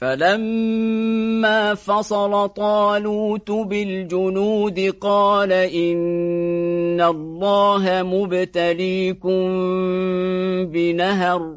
فلما فصل طالوت بالجنود قال إن الله مبتليكم بنهر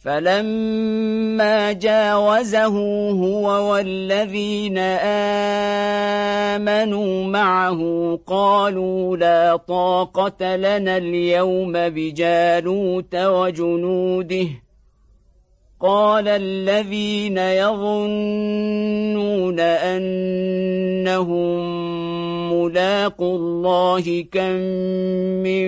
فلما جاوزه هو والذين آمنوا معه قالوا لا طاقة لنا اليوم بجالوت وجنوده قال الذين يظنون أنهم ملاقوا الله كم من